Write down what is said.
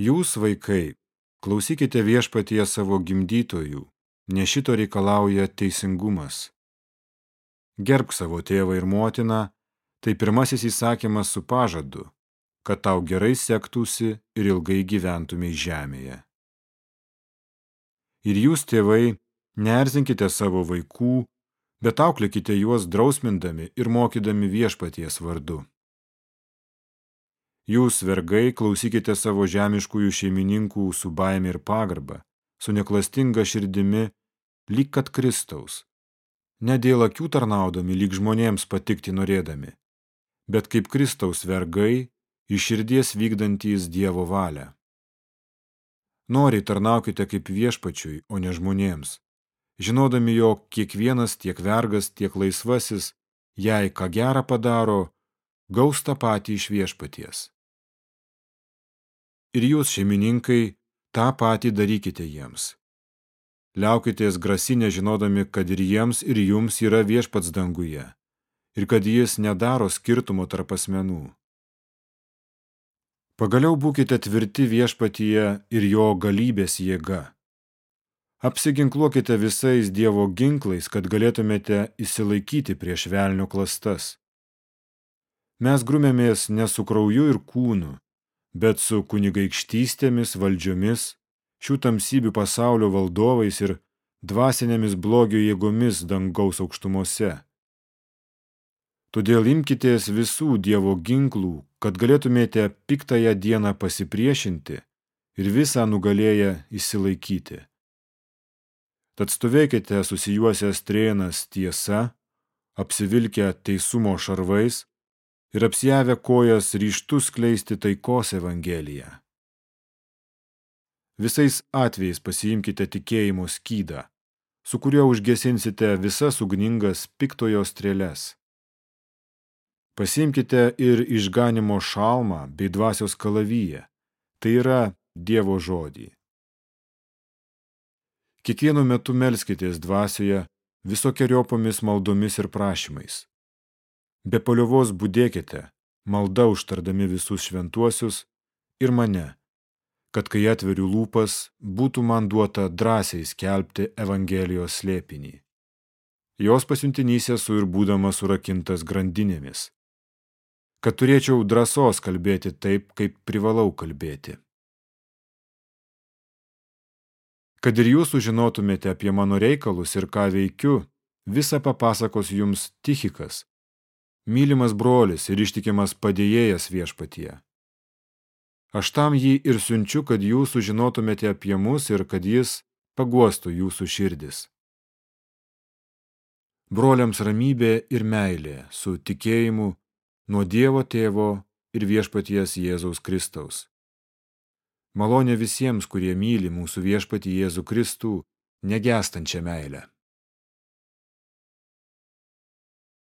Jūs, vaikai, klausykite viešpatie savo gimdytojų, nes šito reikalauja teisingumas. Gerbk savo tėvą ir motiną, tai pirmasis įsakymas su pažadu, kad tau gerai sektųsi ir ilgai gyventumei žemėje. Ir jūs, tėvai, neerzinkite savo vaikų, bet auklėkite juos drausmindami ir mokydami viešpaties vardu. Jūs, vergai, klausykite savo žemiškųjų šeimininkų su baime ir pagarba, su neklastinga širdimi, lyg kad Kristaus. Ne dėl akių tarnaudami, lyg žmonėms patikti norėdami, bet kaip Kristaus vergai, iš širdies vykdantys Dievo valią. Noriai tarnaukite kaip viešpačiui, o ne žmonėms, žinodami, jog kiekvienas tiek vergas, tiek laisvasis, jei ką gerą padaro, gaus tą patį iš viešpaties. Ir jūs, šeimininkai, tą patį darykite jiems. Liaukitės grasinę žinodami, kad ir jiems, ir jums yra viešpats danguje, ir kad jis nedaro skirtumo tarp asmenų. Pagaliau būkite tvirti viešpatyje ir jo galybės jėga. Apsiginkluokite visais Dievo ginklais, kad galėtumėte įsilaikyti prieš velnio klastas. Mes grumėmės ne su krauju ir kūnu, bet su kunigaikštystėmis, valdžiomis, šių tamsybių pasaulio valdovais ir dvasinėmis blogio jėgomis dangaus aukštumose. Todėl imkitės visų Dievo ginklų, kad galėtumėte piktąją dieną pasipriešinti ir visą nugalėję įsilaikyti. Tad stovėkite susijuosę strėnas tiesa, apsivilkę teisumo šarvais ir apsijavę kojas ryštus skleisti taikos evangeliją. Visais atvejais pasiimkite tikėjimo skydą, su kuriuo užgesinsite visas ugningas piktojo strėles. Pasimkite ir išganimo šalmą bei dvasios kalavyje, tai yra Dievo žodį. Kiekvienu metu melskitės dvasioje visokiojopomis maldomis ir prašymais. Be paliovos būdėkite, malda užtardami visus šventuosius ir mane, kad kai atveriu lūpas, būtų man duota drąsiai skelbti Evangelijos slėpinį. Jos pasiuntinys esu ir būdamas surakintas grandinėmis kad turėčiau drąsos kalbėti taip, kaip privalau kalbėti. Kad ir jūs sužinotumėte apie mano reikalus ir ką veikiu, visą papasakos jums Tichikas, mylimas brolis ir ištikimas padėjėjas viešpatie. Aš tam jį ir siunčiu, kad jūs sužinotumėte apie mus ir kad jis paguostų jūsų širdis. Broliams ramybė ir meilė su tikėjimu nuo Dievo tėvo ir viešpaties Jėzaus Kristaus. Malonė visiems, kurie myli mūsų viešpatį Jėzų Kristų, negestančią meilę.